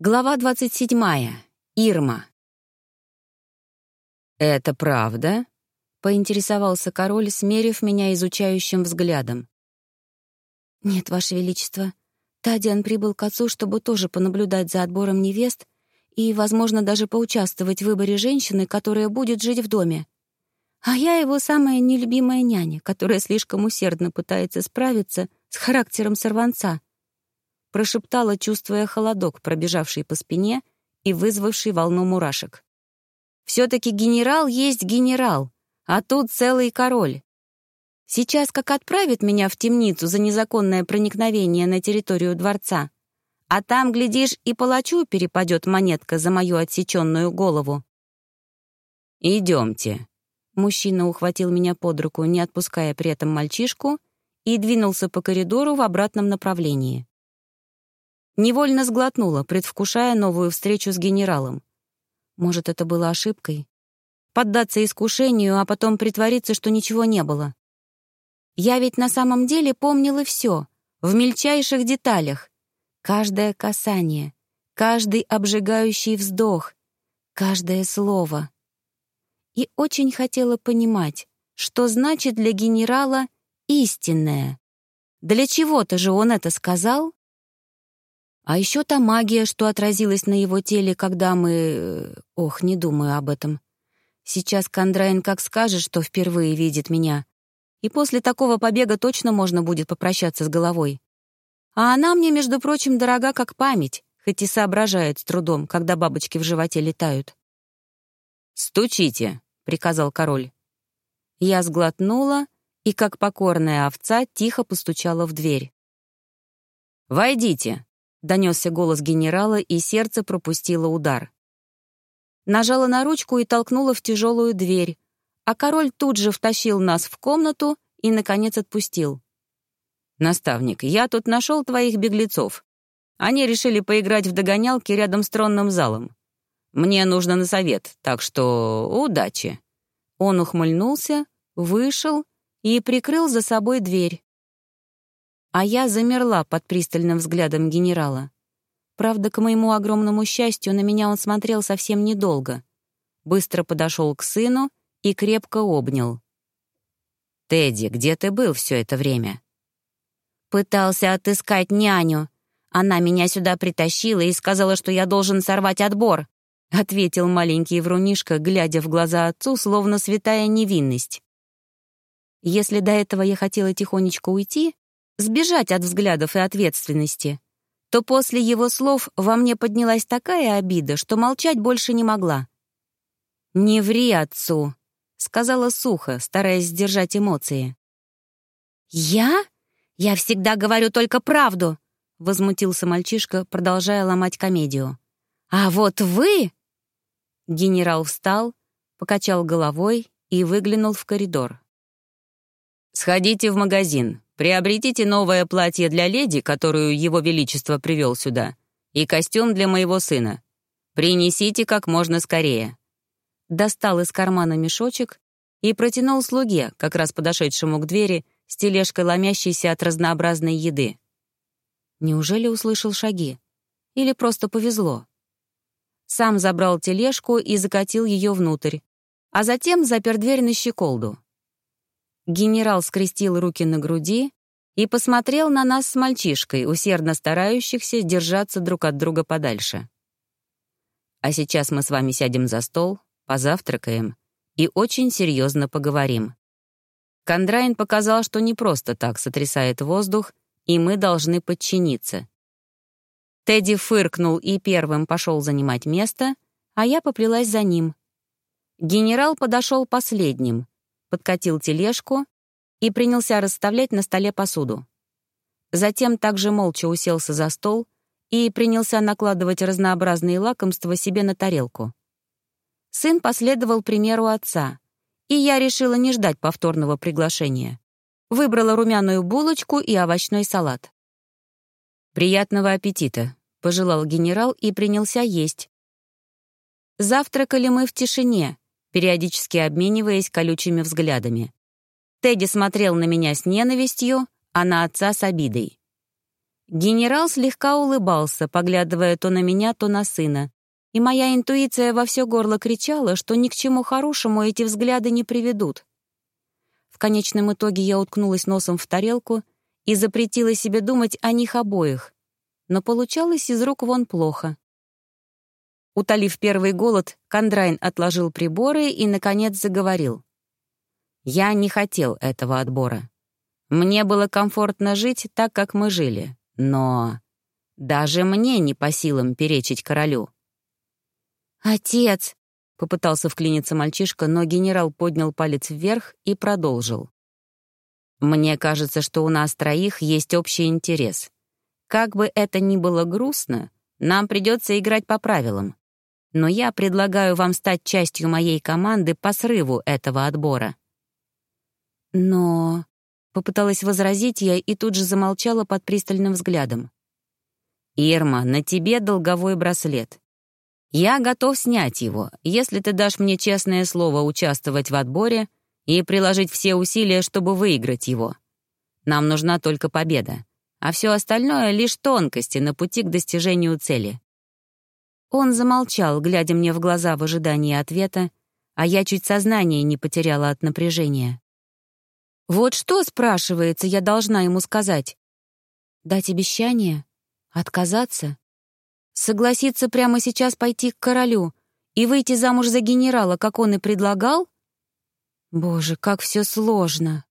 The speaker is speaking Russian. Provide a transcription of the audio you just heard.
Глава 27. Ирма. «Это правда?» — поинтересовался король, смерив меня изучающим взглядом. «Нет, Ваше Величество. Тадиан прибыл к отцу, чтобы тоже понаблюдать за отбором невест и, возможно, даже поучаствовать в выборе женщины, которая будет жить в доме. А я его самая нелюбимая няня, которая слишком усердно пытается справиться с характером сорванца» прошептала, чувствуя холодок, пробежавший по спине и вызвавший волну мурашек. «Все-таки генерал есть генерал, а тут целый король. Сейчас как отправит меня в темницу за незаконное проникновение на территорию дворца, а там, глядишь, и палачу перепадет монетка за мою отсеченную голову». «Идемте». Мужчина ухватил меня под руку, не отпуская при этом мальчишку, и двинулся по коридору в обратном направлении. Невольно сглотнула, предвкушая новую встречу с генералом. Может, это было ошибкой? Поддаться искушению, а потом притвориться, что ничего не было. Я ведь на самом деле помнила все, в мельчайших деталях. Каждое касание, каждый обжигающий вздох, каждое слово. И очень хотела понимать, что значит для генерала истинное. Для чего-то же он это сказал? А еще та магия, что отразилась на его теле, когда мы... Э, ох, не думаю об этом. Сейчас Кондрайн как скажет, что впервые видит меня. И после такого побега точно можно будет попрощаться с головой. А она мне, между прочим, дорога как память, хоть и соображает с трудом, когда бабочки в животе летают. «Стучите», — приказал король. Я сглотнула и, как покорная овца, тихо постучала в дверь. «Войдите», — донесся голос генерала, и сердце пропустило удар. Нажала на ручку и толкнула в тяжелую дверь, а король тут же втащил нас в комнату и, наконец, отпустил. «Наставник, я тут нашел твоих беглецов. Они решили поиграть в догонялки рядом с тронным залом. Мне нужно на совет, так что удачи». Он ухмыльнулся, вышел и прикрыл за собой дверь а я замерла под пристальным взглядом генерала. Правда, к моему огромному счастью, на меня он смотрел совсем недолго. Быстро подошел к сыну и крепко обнял. «Тедди, где ты был все это время?» «Пытался отыскать няню. Она меня сюда притащила и сказала, что я должен сорвать отбор», — ответил маленький врунишка, глядя в глаза отцу, словно святая невинность. Если до этого я хотела тихонечко уйти, сбежать от взглядов и ответственности, то после его слов во мне поднялась такая обида, что молчать больше не могла. «Не ври отцу», — сказала сухо, стараясь сдержать эмоции. «Я? Я всегда говорю только правду», — возмутился мальчишка, продолжая ломать комедию. «А вот вы...» Генерал встал, покачал головой и выглянул в коридор. «Сходите в магазин, Приобретите новое платье для леди, которую его величество привел сюда, и костюм для моего сына. Принесите как можно скорее». Достал из кармана мешочек и протянул слуге, как раз подошедшему к двери, с тележкой ломящейся от разнообразной еды. Неужели услышал шаги? Или просто повезло? Сам забрал тележку и закатил ее внутрь, а затем запер дверь на щеколду. Генерал скрестил руки на груди и посмотрел на нас с мальчишкой, усердно старающихся держаться друг от друга подальше. А сейчас мы с вами сядем за стол, позавтракаем и очень серьезно поговорим. Кондрайн показал, что не просто так сотрясает воздух, и мы должны подчиниться. Тедди фыркнул и первым пошел занимать место, а я поплелась за ним. Генерал подошел последним, подкатил тележку и принялся расставлять на столе посуду. Затем также молча уселся за стол и принялся накладывать разнообразные лакомства себе на тарелку. Сын последовал примеру отца, и я решила не ждать повторного приглашения. Выбрала румяную булочку и овощной салат. «Приятного аппетита», — пожелал генерал и принялся есть. Завтракали мы в тишине, периодически обмениваясь колючими взглядами. Тедди смотрел на меня с ненавистью, а на отца с обидой. Генерал слегка улыбался, поглядывая то на меня, то на сына. И моя интуиция во все горло кричала, что ни к чему хорошему эти взгляды не приведут. В конечном итоге я уткнулась носом в тарелку и запретила себе думать о них обоих. Но получалось из рук вон плохо. Утолив первый голод, Кондрайн отложил приборы и, наконец, заговорил. «Я не хотел этого отбора. Мне было комфортно жить так, как мы жили, но даже мне не по силам перечить королю». «Отец!» — попытался вклиниться мальчишка, но генерал поднял палец вверх и продолжил. «Мне кажется, что у нас троих есть общий интерес. Как бы это ни было грустно, нам придется играть по правилам но я предлагаю вам стать частью моей команды по срыву этого отбора». «Но...» — попыталась возразить я и тут же замолчала под пристальным взглядом. «Ирма, на тебе долговой браслет. Я готов снять его, если ты дашь мне честное слово участвовать в отборе и приложить все усилия, чтобы выиграть его. Нам нужна только победа, а все остальное — лишь тонкости на пути к достижению цели. Он замолчал, глядя мне в глаза в ожидании ответа, а я чуть сознание не потеряла от напряжения. Вот что, спрашивается, я должна ему сказать? Дать обещание? Отказаться? Согласиться прямо сейчас пойти к королю и выйти замуж за генерала, как он и предлагал? Боже, как все сложно.